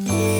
Yeah.